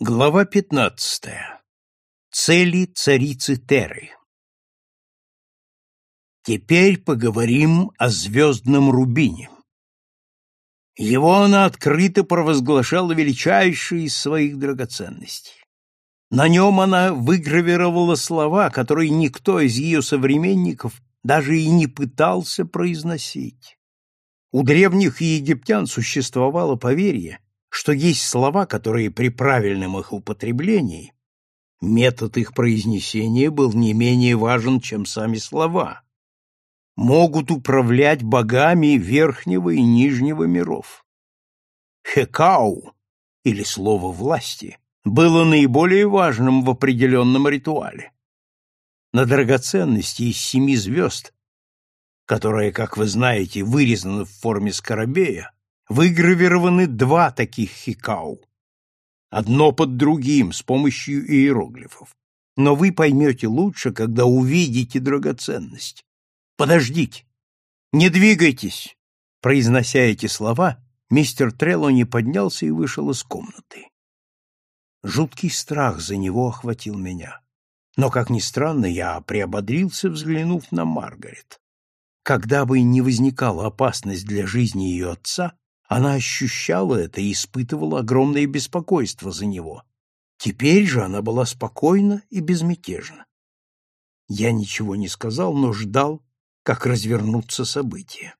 Глава пятнадцатая. Цели царицы Теры. Теперь поговорим о звездном рубине. Его она открыто провозглашала величайшей из своих драгоценностей. На нем она выгравировала слова, которые никто из ее современников даже и не пытался произносить. У древних египтян существовало поверье, что есть слова, которые при правильном их употреблении метод их произнесения был не менее важен, чем сами слова, могут управлять богами верхнего и нижнего миров. Хекау, или слово власти, было наиболее важным в определенном ритуале. На драгоценности из семи звезд, которая, как вы знаете, вырезана в форме скоробея, выгравированы два таких хикау, одно под другим с помощью иероглифов. Но вы поймете лучше, когда увидите драгоценность. Подождите, не двигайтесь. Произнося эти слова, мистер Треллони поднялся и вышел из комнаты. Жуткий страх за него охватил меня. Но, как ни странно, я приободрился, взглянув на Маргарет. Когда бы ни возникала опасность для жизни ее отца, она ощущала это и испытывала огромное беспокойство за него. Теперь же она была спокойна и безмятежна. Я ничего не сказал, но ждал, как развернутся события.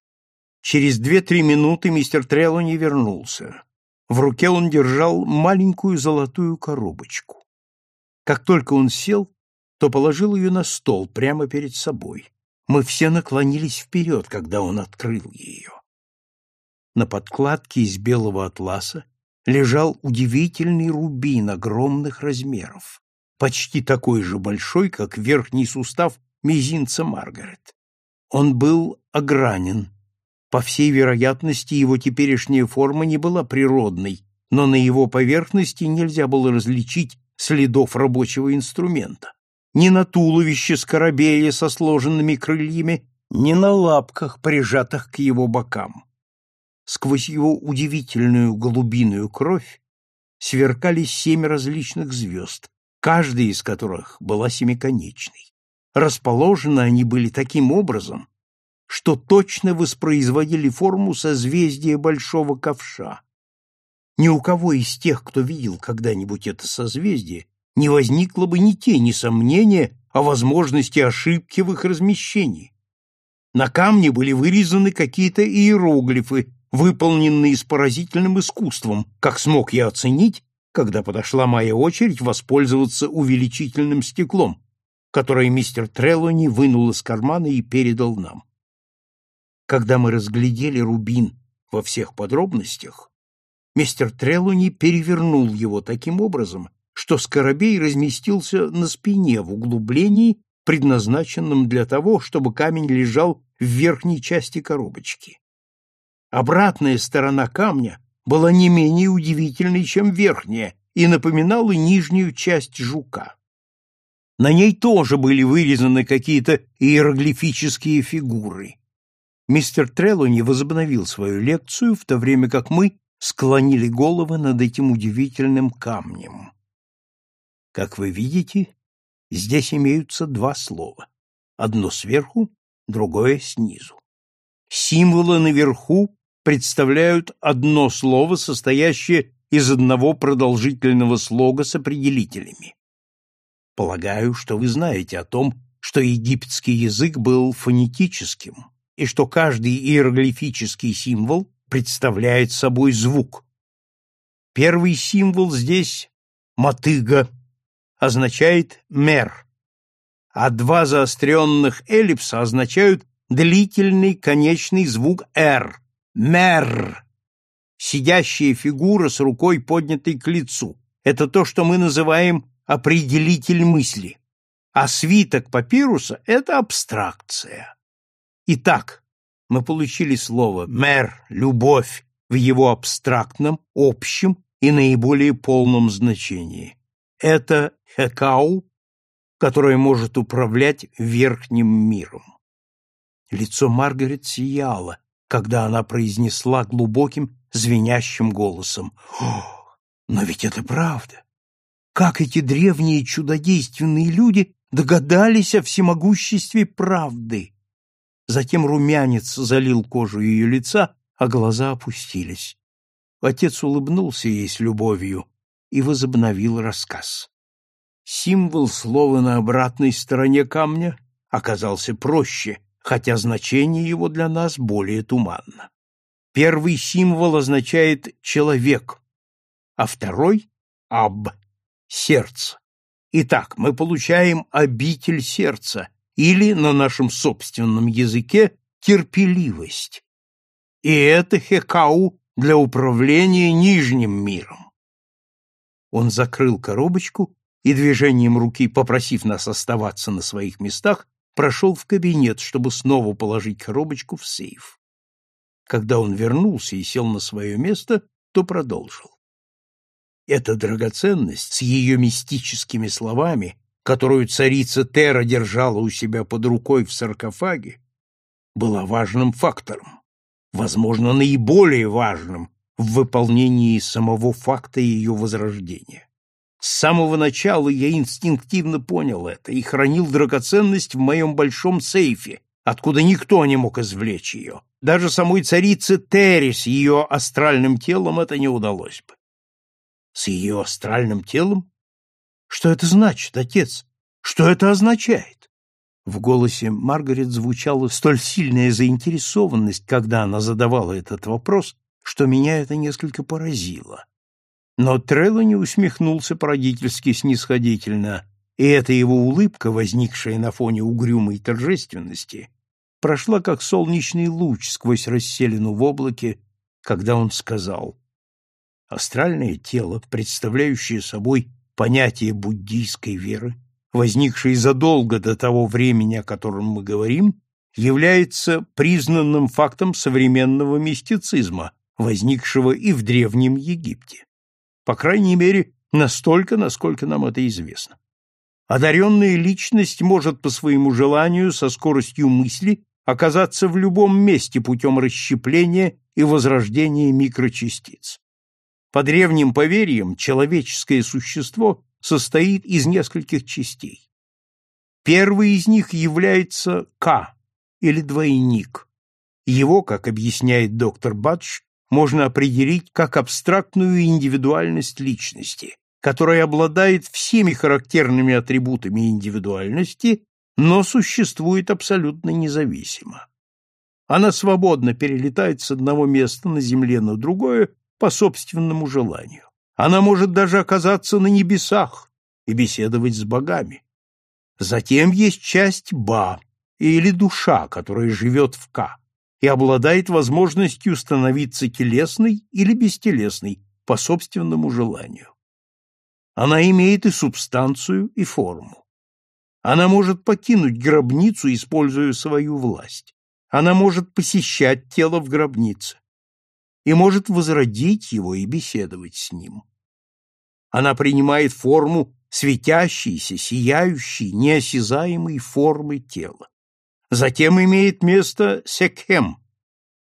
Через две-три минуты мистер Треллони вернулся. В руке он держал маленькую золотую коробочку. Как только он сел, то положил ее на стол прямо перед собой. Мы все наклонились вперед, когда он открыл ее. На подкладке из белого атласа лежал удивительный рубин огромных размеров, почти такой же большой, как верхний сустав мизинца Маргарет. Он был огранен. По всей вероятности, его теперешняя форма не была природной, но на его поверхности нельзя было различить следов рабочего инструмента. Ни на туловище скоробея со сложенными крыльями, ни на лапках, прижатых к его бокам. Сквозь его удивительную голубиную кровь сверкали семь различных звезд, каждая из которых была семиконечной. Расположены они были таким образом, что точно воспроизводили форму созвездия большого ковша. Ни у кого из тех, кто видел когда-нибудь это созвездие, не возникло бы ни тени сомнения о возможности ошибки в их размещении. На камне были вырезаны какие-то иероглифы, выполненные с поразительным искусством, как смог я оценить, когда подошла моя очередь воспользоваться увеличительным стеклом, которое мистер Треллони вынул из кармана и передал нам. Когда мы разглядели рубин во всех подробностях, мистер Треллони перевернул его таким образом, что скоробей разместился на спине в углублении, предназначенном для того, чтобы камень лежал в верхней части коробочки. Обратная сторона камня была не менее удивительной, чем верхняя, и напоминала нижнюю часть жука. На ней тоже были вырезаны какие-то иероглифические фигуры. Мистер Треллони возобновил свою лекцию, в то время как мы склонили головы над этим удивительным камнем. Как вы видите, здесь имеются два слова. Одно сверху, другое снизу. Символы наверху представляют одно слово, состоящее из одного продолжительного слога с определителями. Полагаю, что вы знаете о том, что египетский язык был фонетическим, и что каждый иероглифический символ представляет собой звук. Первый символ здесь — мотыга, означает «мер», а два заостренных эллипса означают длительный конечный звук «р», Мер. Сидящая фигура с рукой поднятой к лицу. Это то, что мы называем определитель мысли. А свиток папируса — это абстракция. Итак, мы получили слово «мер» — «любовь» в его абстрактном, общем и наиболее полном значении. Это хекау, которое может управлять верхним миром. Лицо Маргарет сияло, когда она произнесла глубоким, звенящим голосом. «О, но ведь это правда! как эти древние чудодейственные люди догадались о всемогуществе правды. Затем румянец залил кожу ее лица, а глаза опустились. Отец улыбнулся ей с любовью и возобновил рассказ. Символ слова на обратной стороне камня оказался проще, хотя значение его для нас более туманно. Первый символ означает «человек», а второй — «аб» — «сердце». Итак, мы получаем обитель сердца или, на нашем собственном языке, терпеливость. И это хекау для управления нижним миром. Он закрыл коробочку и движением руки, попросив нас оставаться на своих местах, прошел в кабинет, чтобы снова положить коробочку в сейф. Когда он вернулся и сел на свое место, то продолжил. Эта драгоценность с ее мистическими словами, которую царица Тера держала у себя под рукой в саркофаге, была важным фактором, возможно, наиболее важным в выполнении самого факта ее возрождения. С самого начала я инстинктивно понял это и хранил драгоценность в моем большом сейфе, откуда никто не мог извлечь ее. Даже самой царице Терри с ее астральным телом это не удалось бы с ее астральным телом? Что это значит, отец? Что это означает? В голосе Маргарет звучала столь сильная заинтересованность, когда она задавала этот вопрос, что меня это несколько поразило. Но Треллани усмехнулся породительски снисходительно, и эта его улыбка, возникшая на фоне угрюмой торжественности, прошла как солнечный луч сквозь расселину в облаке, когда он сказал Астральное тело, представляющее собой понятие буддийской веры, возникшее задолго до того времени, о котором мы говорим, является признанным фактом современного мистицизма, возникшего и в Древнем Египте. По крайней мере, настолько, насколько нам это известно. Одаренная личность может по своему желанию со скоростью мысли оказаться в любом месте путем расщепления и возрождения микрочастиц. По древним поверьям, человеческое существо состоит из нескольких частей. Первый из них является К, или двойник. Его, как объясняет доктор Бадж, можно определить как абстрактную индивидуальность личности, которая обладает всеми характерными атрибутами индивидуальности, но существует абсолютно независимо. Она свободно перелетает с одного места на Земле на другое по собственному желанию. Она может даже оказаться на небесах и беседовать с богами. Затем есть часть Ба, или душа, которая живет в Ка, и обладает возможностью становиться телесной или бестелесной по собственному желанию. Она имеет и субстанцию, и форму. Она может покинуть гробницу, используя свою власть. Она может посещать тело в гробнице и может возродить его и беседовать с ним. Она принимает форму светящейся, сияющей, неосязаемой формы тела. Затем имеет место секхем,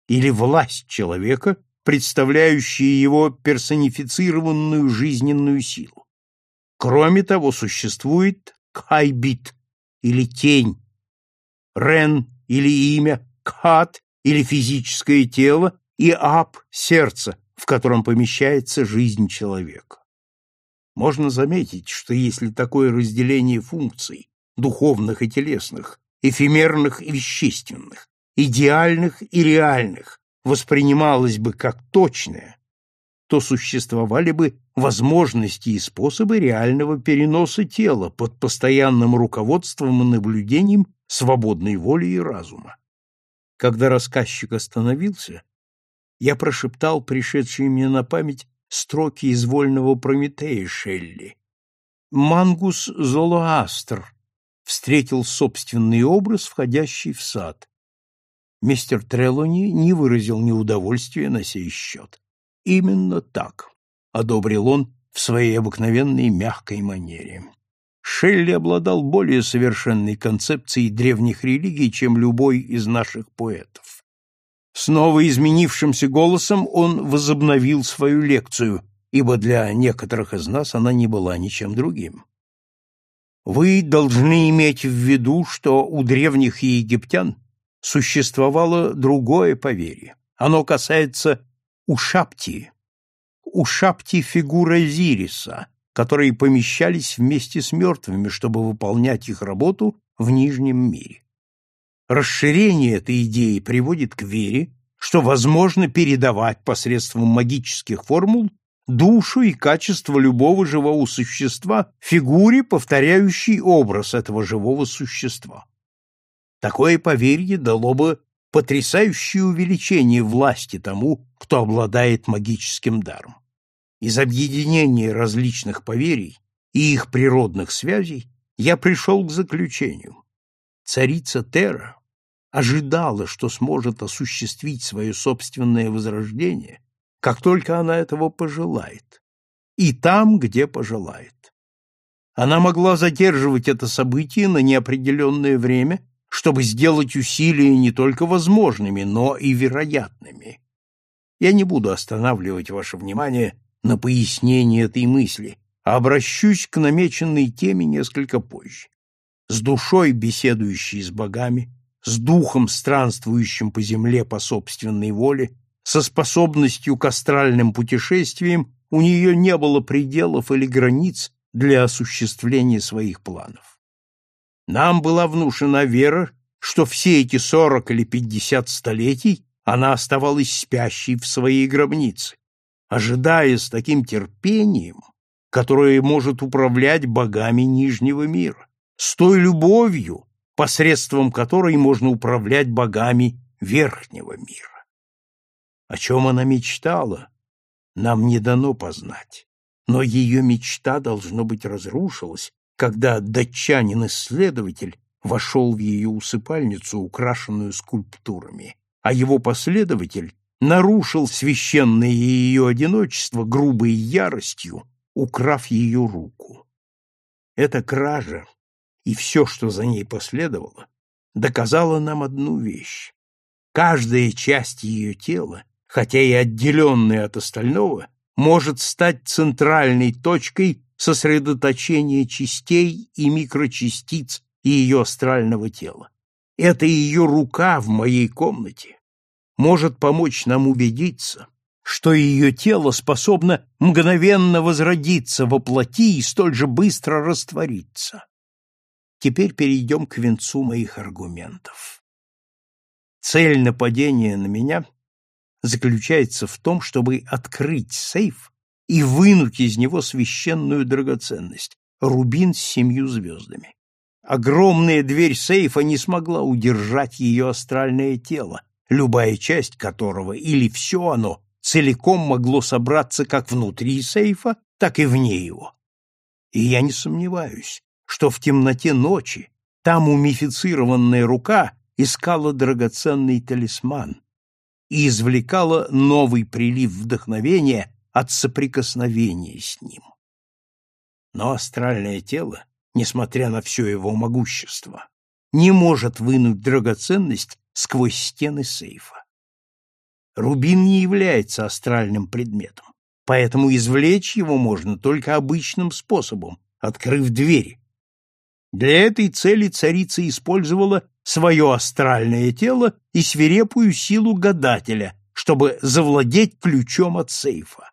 или власть человека, представляющая его персонифицированную жизненную силу. Кроме того, существует кхайбит, или тень, рен, или имя, кхат, или физическое тело, и ап – сердце, в котором помещается жизнь человека. Можно заметить, что если такое разделение функций, духовных и телесных, эфемерных и вещественных, идеальных и реальных, воспринималось бы как точное, то существовали бы возможности и способы реального переноса тела под постоянным руководством и наблюдением свободной воли и разума. Когда рассказчик остановился, я прошептал пришедшие мне на память строки из вольного Прометея Шелли. Мангус Золоастр встретил собственный образ, входящий в сад. Мистер Трелони не выразил неудовольствия на сей счет. Именно так, — одобрил он в своей обыкновенной мягкой манере. Шелли обладал более совершенной концепцией древних религий, чем любой из наших поэтов. Снова изменившимся голосом он возобновил свою лекцию, ибо для некоторых из нас она не была ничем другим. Вы должны иметь в виду, что у древних египтян существовало другое поверье. Оно касается Ушапти, Ушапти фигура Зириса, которые помещались вместе с мертвыми, чтобы выполнять их работу в Нижнем мире. Расширение этой идеи приводит к вере, что возможно передавать посредством магических формул душу и качество любого живого существа фигуре, повторяющей образ этого живого существа. Такое поверье дало бы потрясающее увеличение власти тому, кто обладает магическим даром. Из объединения различных поверий и их природных связей я пришел к заключению. Царица Тера ожидала, что сможет осуществить свое собственное возрождение как только она этого пожелает, и там, где пожелает. Она могла задерживать это событие на неопределенное время, чтобы сделать усилия не только возможными, но и вероятными. Я не буду останавливать ваше внимание на пояснении этой мысли, а обращусь к намеченной теме несколько позже. С душой, беседующей с богами, с духом, странствующим по земле по собственной воле, со способностью к астральным путешествиям у нее не было пределов или границ для осуществления своих планов. Нам была внушена вера, что все эти сорок или пятьдесят столетий она оставалась спящей в своей гробнице, ожидая с таким терпением, которое может управлять богами Нижнего мира, с той любовью, посредством которой можно управлять богами Верхнего мира. О чем она мечтала, нам не дано познать. Но ее мечта, должно быть, разрушилась, когда датчанин-исследователь вошел в ее усыпальницу, украшенную скульптурами, а его последователь нарушил священное ее одиночество грубой яростью, украв ее руку. Эта кража и все, что за ней последовало, доказало нам одну вещь. Каждая часть ее тела хотя и отделенный от остального, может стать центральной точкой сосредоточения частей и микрочастиц ее астрального тела. Это ее рука в моей комнате может помочь нам убедиться, что ее тело способно мгновенно возродиться во плоти и столь же быстро раствориться. Теперь перейдем к венцу моих аргументов. Цель нападения на меня заключается в том, чтобы открыть сейф и вынуть из него священную драгоценность — рубин с семью звездами. Огромная дверь сейфа не смогла удержать ее астральное тело, любая часть которого или все оно целиком могло собраться как внутри сейфа, так и вне его. И я не сомневаюсь, что в темноте ночи та мумифицированная рука искала драгоценный талисман, и извлекала новый прилив вдохновения от соприкосновения с ним. Но астральное тело, несмотря на все его могущество, не может вынуть драгоценность сквозь стены сейфа. Рубин не является астральным предметом, поэтому извлечь его можно только обычным способом, открыв двери. Для этой цели царица использовала свое астральное тело и свирепую силу гадателя, чтобы завладеть ключом от сейфа.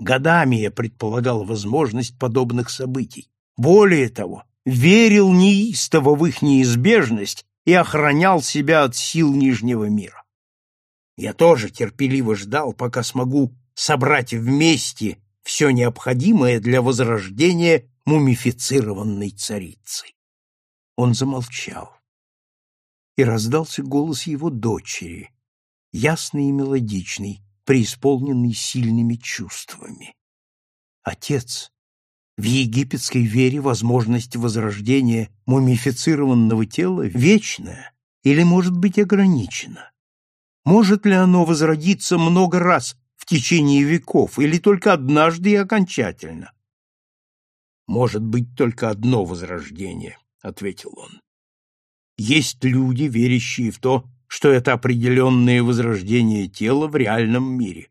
Годами я предполагал возможность подобных событий. Более того, верил неистово в их неизбежность и охранял себя от сил Нижнего мира. Я тоже терпеливо ждал, пока смогу собрать вместе все необходимое для возрождения мумифицированной царицы. Он замолчал и раздался голос его дочери, ясный и мелодичный, преисполненный сильными чувствами. Отец, в египетской вере возможность возрождения мумифицированного тела вечная или может быть ограничена? Может ли оно возродиться много раз в течение веков или только однажды и окончательно? Может быть только одно возрождение, ответил он. Есть люди, верящие в то, что это определенное возрождение тела в реальном мире.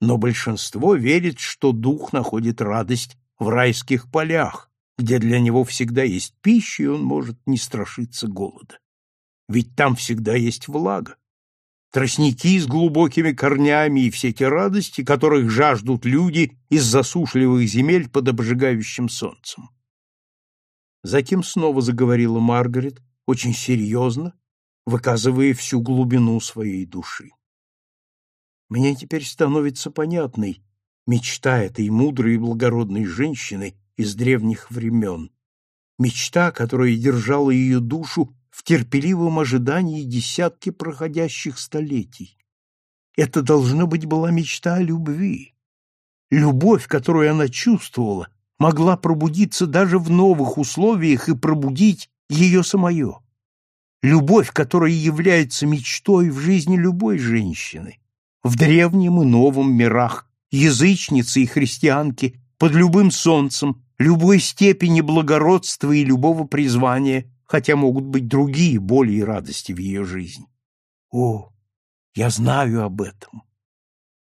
но большинство верит, что дух находит радость в райских полях, где для него всегда есть пища, и он может не страшиться голода. Ведь там всегда есть влага. Тростники с глубокими корнями и все те радости, которых жаждут люди из засушливых земель под обжигающим солнцем. Затем снова заговорила Маргарет, очень серьезно, выказывая всю глубину своей души. Мне теперь становится понятной мечта этой мудрой и благородной женщины из древних времен, мечта, которая держала ее душу в терпеливом ожидании десятки проходящих столетий. Это, должно быть, была мечта о любви. Любовь, которую она чувствовала, могла пробудиться даже в новых условиях и пробудить ее самое. Любовь, которая является мечтой в жизни любой женщины, в древнем и новом мирах, язычницы и христианки, под любым солнцем, любой степени благородства и любого призвания, хотя могут быть другие боли и радости в ее жизни. О, я знаю об этом.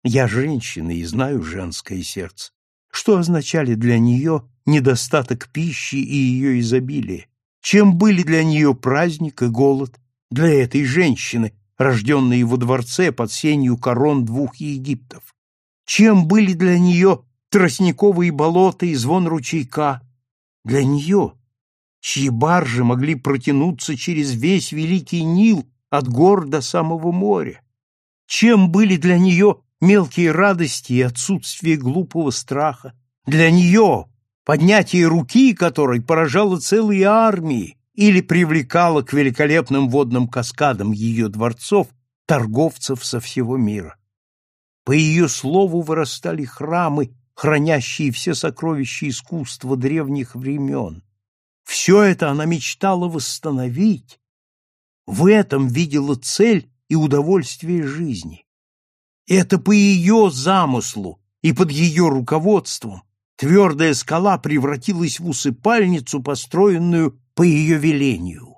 Я женщина и знаю женское сердце. Что означали для нее недостаток пищи и ее изобилие? Чем были для нее праздник и голод? Для этой женщины, рожденной во дворце под сенью корон двух Египтов? Чем были для нее тростниковые болота и звон ручейка? Для нее, чьи баржи могли протянуться через весь Великий Нил от гор до самого моря? Чем были для нее мелкие радости и отсутствие глупого страха? Для нее поднятие руки которой поражало целые армии или привлекало к великолепным водным каскадам ее дворцов торговцев со всего мира. По ее слову вырастали храмы, хранящие все сокровища искусства древних времен. Все это она мечтала восстановить, в этом видела цель и удовольствие жизни. Это по ее замыслу и под ее руководством твердая скала превратилась в усыпальницу, построенную по ее велению.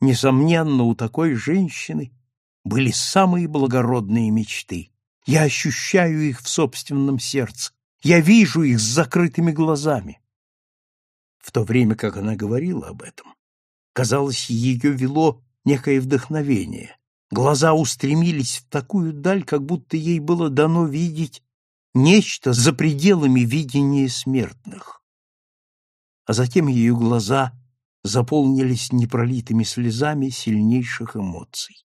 Несомненно, у такой женщины были самые благородные мечты. Я ощущаю их в собственном сердце. Я вижу их с закрытыми глазами в то время как она говорила об этом. Казалось, ее вело некое вдохновение. Глаза устремились в такую даль, как будто ей было дано видеть нечто за пределами видения смертных. А затем ее глаза заполнились непролитыми слезами сильнейших эмоций.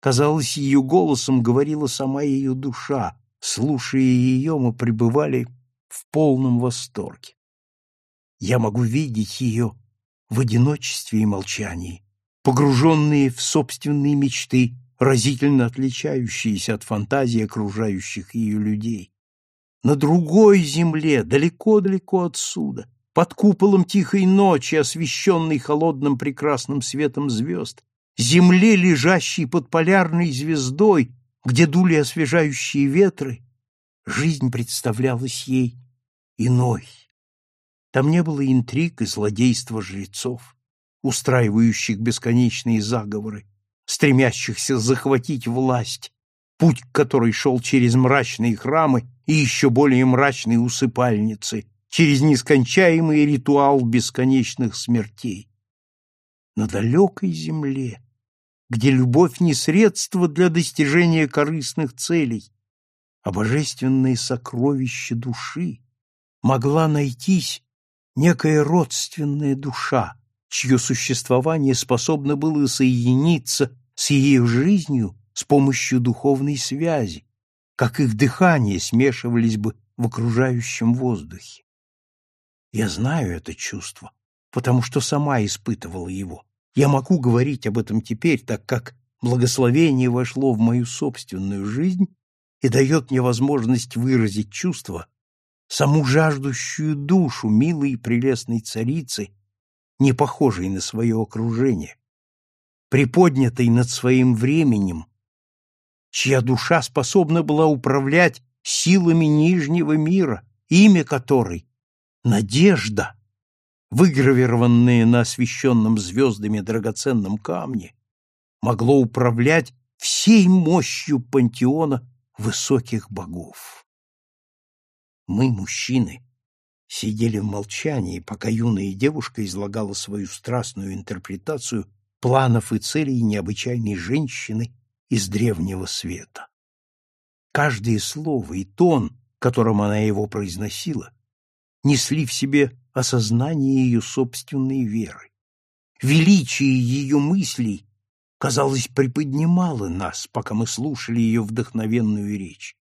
Казалось, ее голосом говорила сама ее душа. Слушая ее, мы пребывали в полном восторге. Я могу видеть ее в одиночестве и молчании, погруженные в собственные мечты, разительно отличающиеся от фантазии окружающих ее людей. На другой земле, далеко-далеко отсюда, под куполом тихой ночи, освещенной холодным прекрасным светом звезд, земле, лежащей под полярной звездой, где дули освежающие ветры, жизнь представлялась ей иной. Там не было интриг и злодейства жрецов, устраивающих бесконечные заговоры, стремящихся захватить власть, путь к которой шел через мрачные храмы и еще более мрачные усыпальницы, через нескончаемый ритуал бесконечных смертей. На далекой земле, где любовь не средство для достижения корыстных целей, а божественные сокровища души, могла найтись некая родственная душа, чье существование способно было соединиться с ее жизнью с помощью духовной связи, как их дыхание смешивались бы в окружающем воздухе. Я знаю это чувство, потому что сама испытывала его. Я могу говорить об этом теперь, так как благословение вошло в мою собственную жизнь и дает мне возможность выразить чувство, саму жаждущую душу милой и прелестной царицы, не похожей на свое окружение, приподнятой над своим временем, чья душа способна была управлять силами нижнего мира, имя которой — надежда, выгравированное на освещенном звездами драгоценном камне, могло управлять всей мощью пантеона высоких богов. Мы, мужчины, сидели в молчании, пока юная девушка излагала свою страстную интерпретацию планов и целей необычайной женщины из древнего света. Каждое слово и тон, которым она его произносила, несли в себе осознание ее собственной веры. Величие ее мыслей, казалось, приподнимало нас, пока мы слушали ее вдохновенную речь.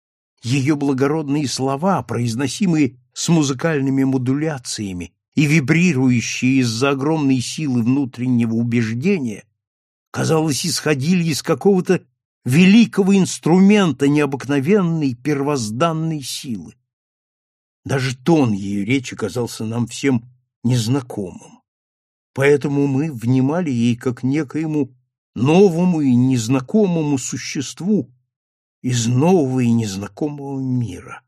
Ее благородные слова, произносимые с музыкальными модуляциями и вибрирующие из-за огромной силы внутреннего убеждения, казалось, исходили из какого-то великого инструмента необыкновенной первозданной силы. Даже тон ее речи казался нам всем незнакомым. Поэтому мы внимали ей как некоему новому и незнакомому существу из нового и незнакомого мира.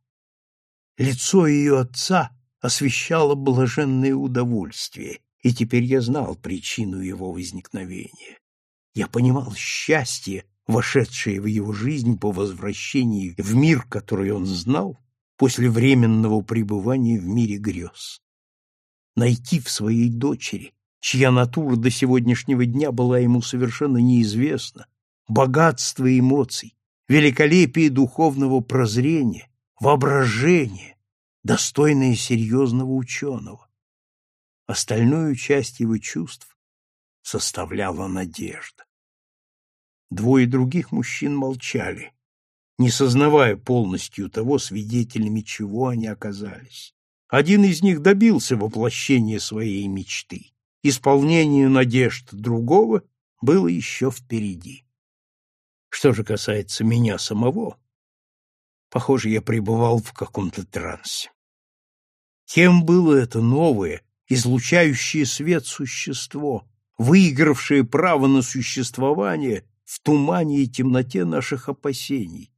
Лицо ее отца освещало блаженное удовольствие, и теперь я знал причину его возникновения. Я понимал счастье, вошедшее в его жизнь по возвращении в мир, который он знал, после временного пребывания в мире грез. Найти в своей дочери, чья натура до сегодняшнего дня была ему совершенно неизвестна, богатство эмоций, великолепие духовного прозрения, воображение, достойное серьезного ученого. Остальную часть его чувств составляла надежда. Двое других мужчин молчали, не сознавая полностью того, свидетелями чего они оказались. Один из них добился воплощения своей мечты. Исполнение надежд другого было еще впереди. Что же касается меня самого, похоже, я пребывал в каком-то трансе. Кем было это новое, излучающее свет существо, выигравшее право на существование в тумане и темноте наших опасений,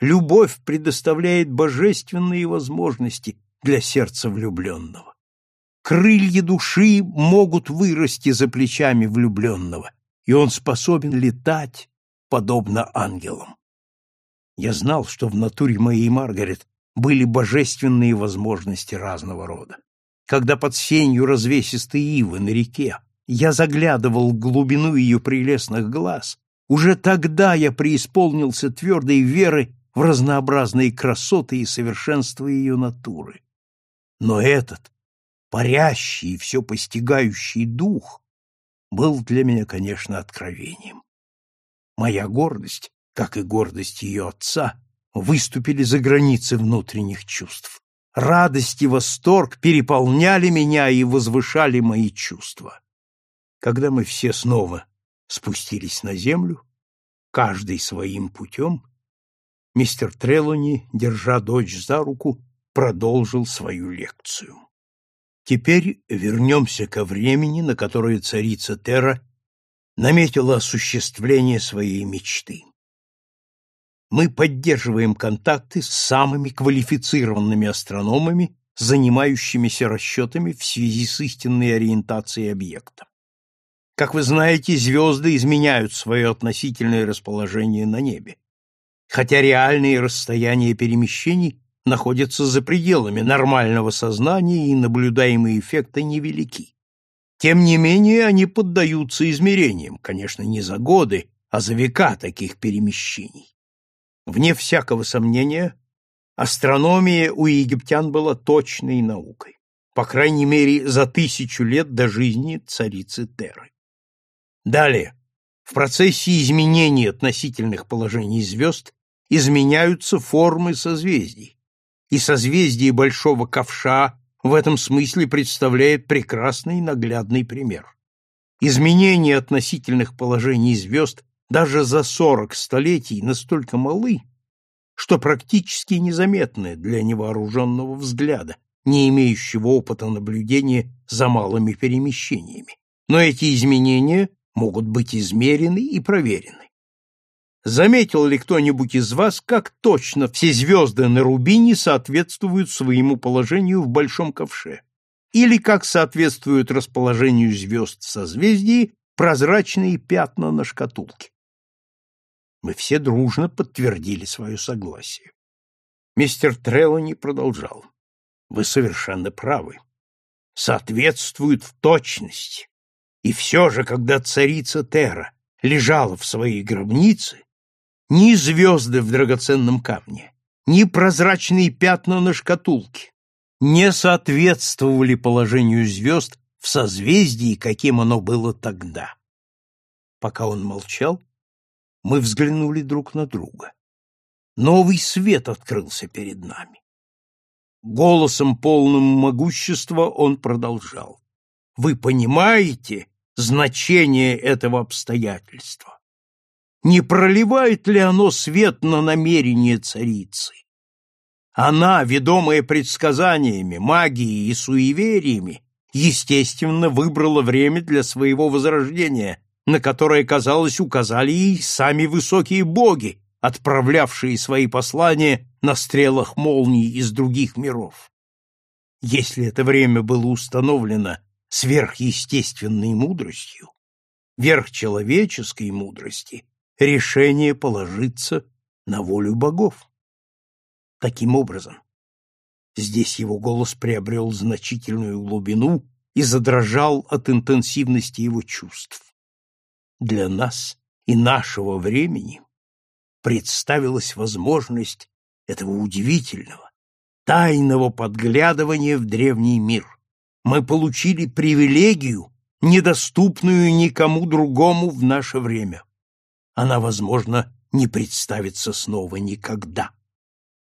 Любовь предоставляет божественные возможности для сердца влюбленного. Крылья души могут вырасти за плечами влюбленного, и он способен летать, подобно ангелам. Я знал, что в натуре моей Маргарет были божественные возможности разного рода. Когда под сенью развесистой ивы на реке я заглядывал в глубину ее прелестных глаз, уже тогда я преисполнился твердой веры в разнообразные красоты и совершенство ее натуры. Но этот, парящий и все постигающий дух, был для меня, конечно, откровением. Моя гордость, как и гордость ее отца, выступили за границы внутренних чувств. Радость и восторг переполняли меня и возвышали мои чувства. Когда мы все снова спустились на землю, каждый своим путем, мистер Трелони, держа дочь за руку, продолжил свою лекцию. Теперь вернемся ко времени, на которое царица Терра наметила осуществление своей мечты. Мы поддерживаем контакты с самыми квалифицированными астрономами, занимающимися расчетами в связи с истинной ориентацией объекта. Как вы знаете, звезды изменяют свое относительное расположение на небе хотя реальные расстояния перемещений находятся за пределами нормального сознания и наблюдаемые эффекты невелики. Тем не менее, они поддаются измерениям, конечно, не за годы, а за века таких перемещений. Вне всякого сомнения, астрономия у египтян была точной наукой, по крайней мере, за тысячу лет до жизни царицы Теры. Далее, в процессе изменения относительных положений звезд изменяются формы созвездий, и созвездие Большого Ковша в этом смысле представляет прекрасный наглядный пример. Изменения относительных положений звезд даже за 40 столетий настолько малы, что практически незаметны для невооруженного взгляда, не имеющего опыта наблюдения за малыми перемещениями. Но эти изменения могут быть измерены и проверены. Заметил ли кто-нибудь из вас, как точно все звезды на рубине соответствуют своему положению в большом ковше? Или как соответствуют расположению звезд в созвездии прозрачные пятна на шкатулке? Мы все дружно подтвердили свое согласие. Мистер Треллани продолжал. Вы совершенно правы. Соответствует в точности. И все же, когда царица Тера лежала в своей гробнице, ни звезды в драгоценном камне, ни прозрачные пятна на шкатулке не соответствовали положению звезд в созвездии, каким оно было тогда. Пока он молчал, мы взглянули друг на друга. Новый свет открылся перед нами. Голосом полным могущества он продолжал. Вы понимаете значение этого обстоятельства? Не проливает ли оно свет на намерение царицы? Она, ведомая предсказаниями, магией и суевериями, естественно, выбрала время для своего возрождения, на которое, казалось, указали ей сами высокие боги, отправлявшие свои послания на стрелах молний из других миров. Если это время было установлено сверхъестественной мудростью, верхчеловеческой мудрости, решение положиться на волю богов. Таким образом, здесь его голос приобрел значительную глубину и задрожал от интенсивности его чувств. Для нас и нашего времени представилась возможность этого удивительного, тайного подглядывания в древний мир. Мы получили привилегию, недоступную никому другому в наше время. Она, возможно, не представится снова никогда.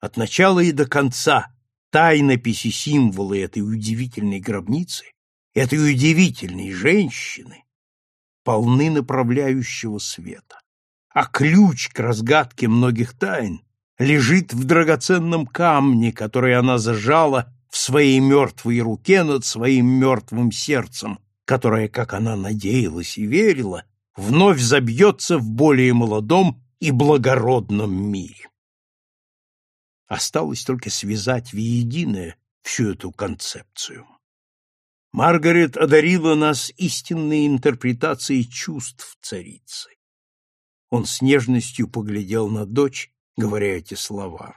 От начала и до конца тайнописи символы этой удивительной гробницы, этой удивительной женщины, полны направляющего света. А ключ к разгадке многих тайн лежит в драгоценном камне, который она зажала в своей мертвой руке над своим мертвым сердцем, которое, как она надеялась и верила, вновь забьется в более молодом и благородном мире. Осталось только связать воединое всю эту концепцию. Маргарет одарила нас истинной интерпретацией чувств царицы. Он с нежностью поглядел на дочь говоря эти слова.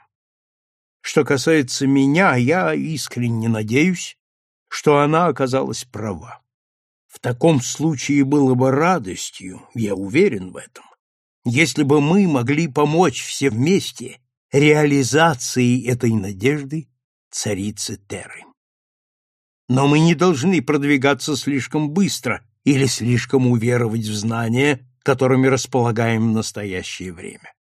Что касается меня, я искренне надеюсь, что она оказалась права. В таком случае было бы радостью, я уверен в этом, если бы мы могли помочь все вместе реализации этой надежды царицы Терры. Но мы не должны продвигаться слишком быстро или слишком уверовать в знания, которыми располагаем в настоящее время.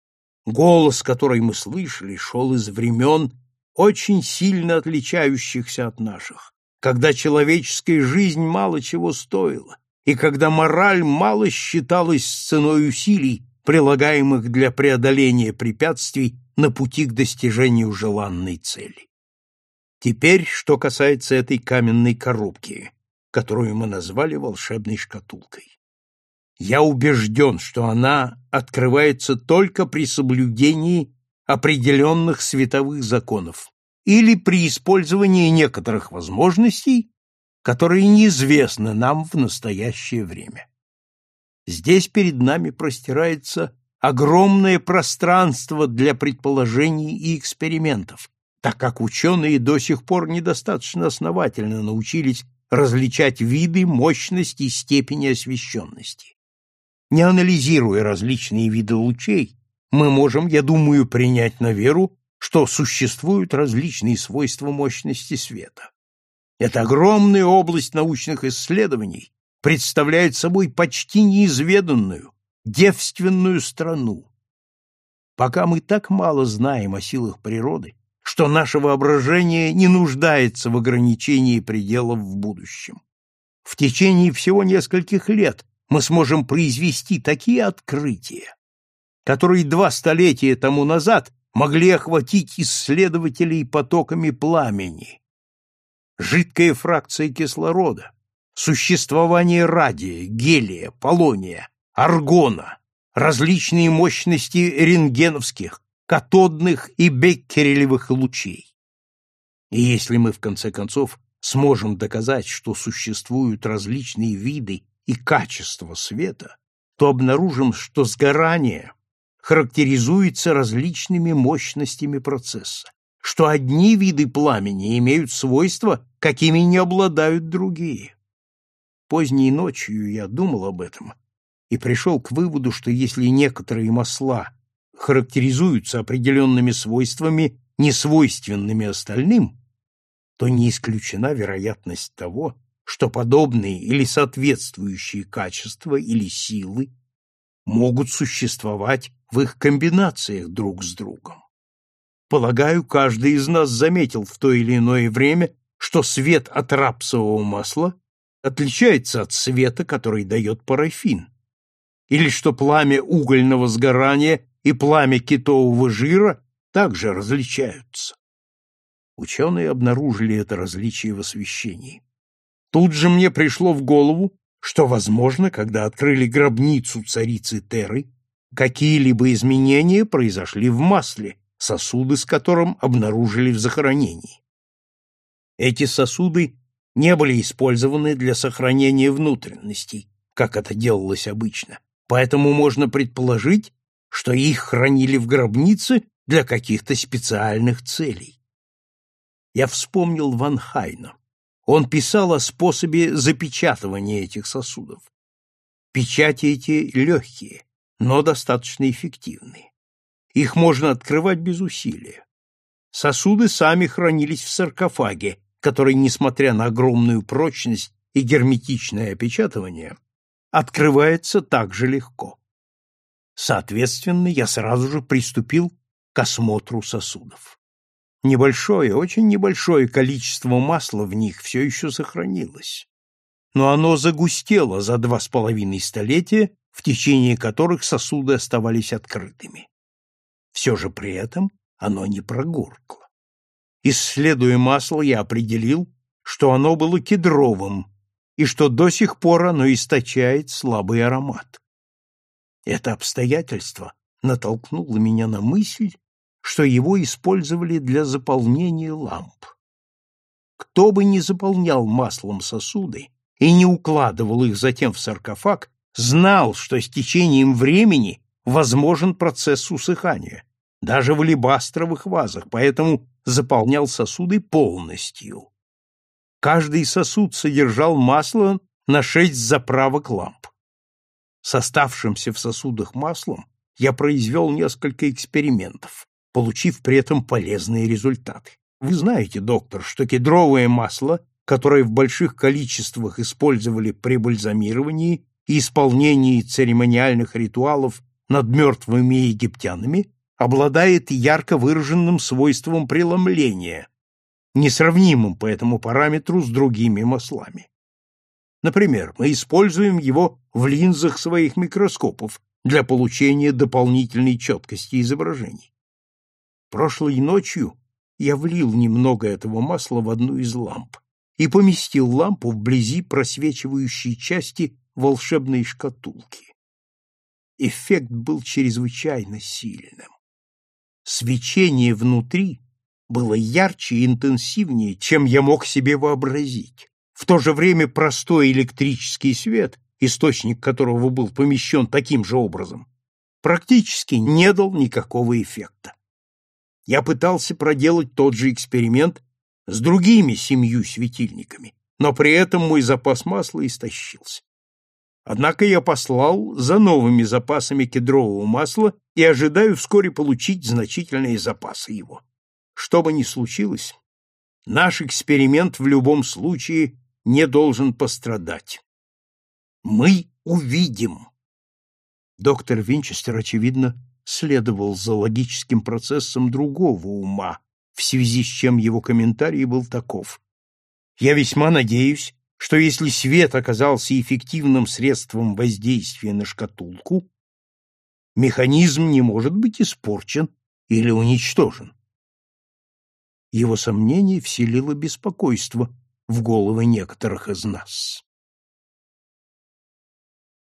Голос, который мы слышали, шел из времен, очень сильно отличающихся от наших, когда человеческая жизнь мало чего стоила, и когда мораль мало считалась ценой усилий, прилагаемых для преодоления препятствий на пути к достижению желанной цели. Теперь, что касается этой каменной коробки, которую мы назвали волшебной шкатулкой. Я убежден, что она открывается только при соблюдении определенных световых законов или при использовании некоторых возможностей, которые неизвестны нам в настоящее время. Здесь перед нами простирается огромное пространство для предположений и экспериментов, так как ученые до сих пор недостаточно основательно научились различать виды, мощность и степени освещенности. Не анализируя различные виды лучей, мы можем, я думаю, принять на веру, что существуют различные свойства мощности света. Эта огромная область научных исследований представляет собой почти неизведанную, девственную страну. Пока мы так мало знаем о силах природы, что наше воображение не нуждается в ограничении пределов в будущем. В течение всего нескольких лет мы сможем произвести такие открытия, которые два столетия тому назад могли охватить исследователей потоками пламени. Жидкая фракция кислорода, существование радия, гелия, полония, аргона, различные мощности рентгеновских, катодных и беккерелевых лучей. И если мы, в конце концов, сможем доказать, что существуют различные виды и качество света, то обнаружим, что сгорание, характеризуется различными мощностями процесса, что одни виды пламени имеют свойства, какими не обладают другие. Поздней ночью я думал об этом и пришел к выводу, что если некоторые масла характеризуются определенными свойствами, несвойственными остальным, то не исключена вероятность того, что подобные или соответствующие качества или силы могут существовать в их комбинациях друг с другом. Полагаю, каждый из нас заметил в то или иное время, что свет от рапсового масла отличается от света, который дает парафин, или что пламя угольного сгорания и пламя китового жира также различаются. Ученые обнаружили это различие в освещении. Тут же мне пришло в голову, что, возможно, когда открыли гробницу царицы Теры, какие-либо изменения произошли в масле, сосуды с которым обнаружили в захоронении. Эти сосуды не были использованы для сохранения внутренностей, как это делалось обычно, поэтому можно предположить, что их хранили в гробнице для каких-то специальных целей. Я вспомнил Ван Хайна. Он писал о способе запечатывания этих сосудов. Печати эти легкие, но достаточно эффективные. Их можно открывать без усилия. Сосуды сами хранились в саркофаге, который, несмотря на огромную прочность и герметичное опечатывание, открывается так же легко. Соответственно, я сразу же приступил к осмотру сосудов. Небольшое, очень небольшое количество масла в них все еще сохранилось, но оно загустело за два с половиной столетия, в течение которых сосуды оставались открытыми. Все же при этом оно не прогоркло. Исследуя масло, я определил, что оно было кедровым и что до сих пор оно источает слабый аромат. Это обстоятельство натолкнуло меня на мысль, что его использовали для заполнения ламп. Кто бы ни заполнял маслом сосуды и не укладывал их затем в саркофаг, знал, что с течением времени возможен процесс усыхания, даже в алебастровых вазах, поэтому заполнял сосуды полностью. Каждый сосуд содержал масло на шесть заправок ламп. С оставшимся в сосудах маслом я произвел несколько экспериментов, получив при этом полезные результаты. Вы знаете, доктор, что кедровое масло, которое в больших количествах использовали при бальзамировании и исполнении церемониальных ритуалов над мертвыми египтянами, обладает ярко выраженным свойством преломления, несравнимым по этому параметру с другими маслами. Например, мы используем его в линзах своих микроскопов для получения дополнительной четкости изображений. Прошлой ночью я влил немного этого масла в одну из ламп и поместил лампу вблизи просвечивающей части волшебной шкатулки. Эффект был чрезвычайно сильным. Свечение внутри было ярче и интенсивнее, чем я мог себе вообразить. В то же время простой электрический свет, источник которого был помещен таким же образом, практически не дал никакого эффекта. Я пытался проделать тот же эксперимент с другими семью светильниками, но при этом мой запас масла истощился. Однако я послал за новыми запасами кедрового масла и ожидаю вскоре получить значительные запасы его. Что бы ни случилось, наш эксперимент в любом случае не должен пострадать. Мы увидим. Доктор Винчестер, очевидно, следовал за логическим процессом другого ума, в связи с чем его комментарий был таков. Я весьма надеюсь, что если свет оказался эффективным средством воздействия на шкатулку, механизм не может быть испорчен или уничтожен. Его сомнение вселило беспокойство в головы некоторых из нас.